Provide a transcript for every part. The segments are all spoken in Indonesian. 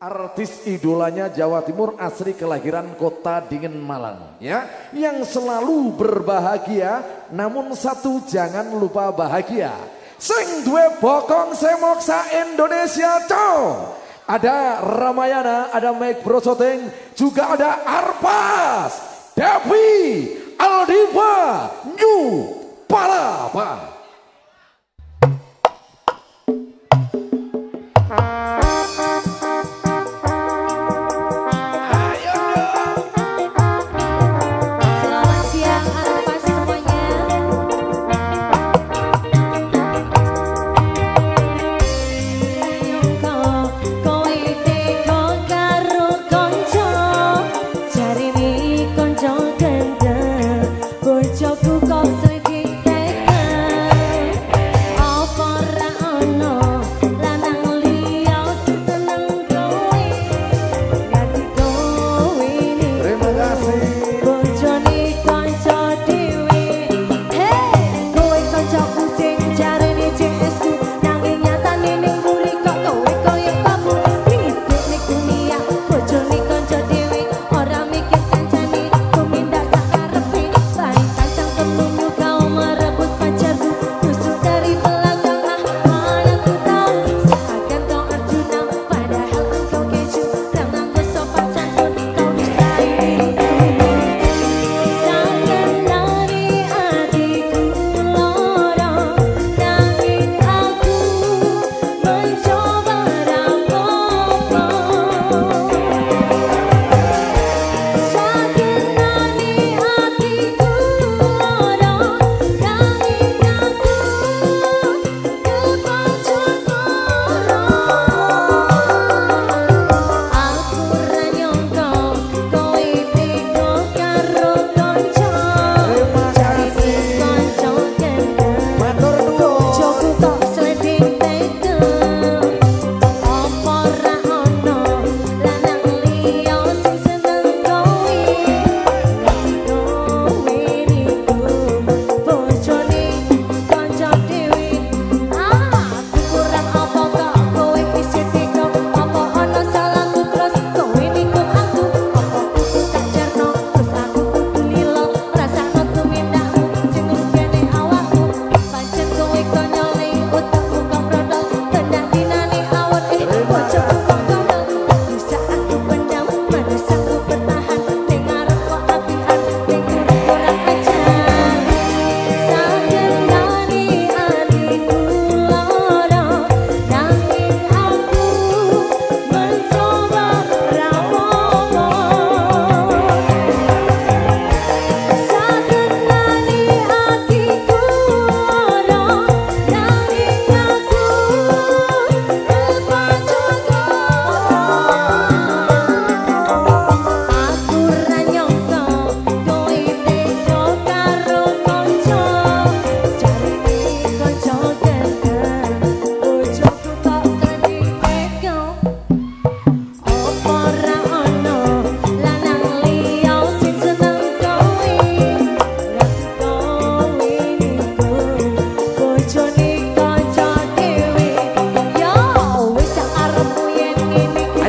Artis idolanya Jawa Timur asli kelahiran kota Dingin Malang ya. Yang selalu berbahagia namun satu jangan lupa bahagia. Sing duwe bokong semoksa Indonesia cow ada Ramayana ada Mike Brosoteng juga ada Arpas Devi Aldiva New Palapa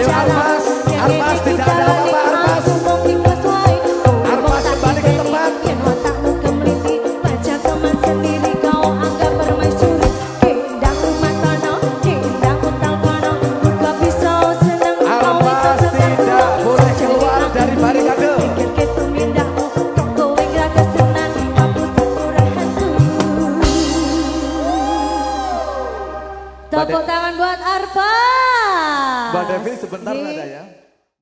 Ayo Arfas, Arfas tidak ada Tepuk tangan buat Arpa. Mbak Devi sebentar ada ya.